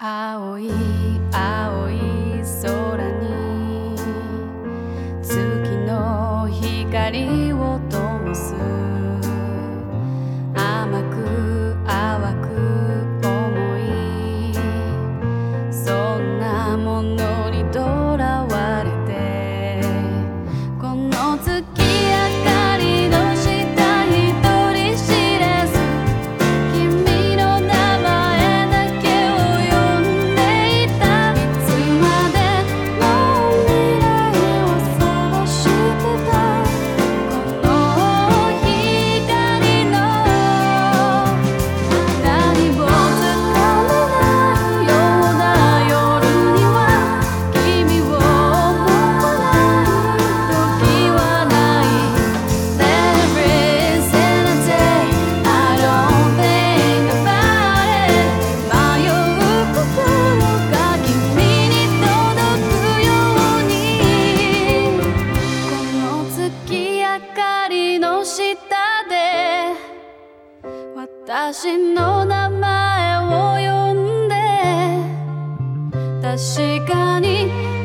青い青い空に月の光を灯す。甘く淡く思いそんなものに明かりの下で私の名前を呼んで確かに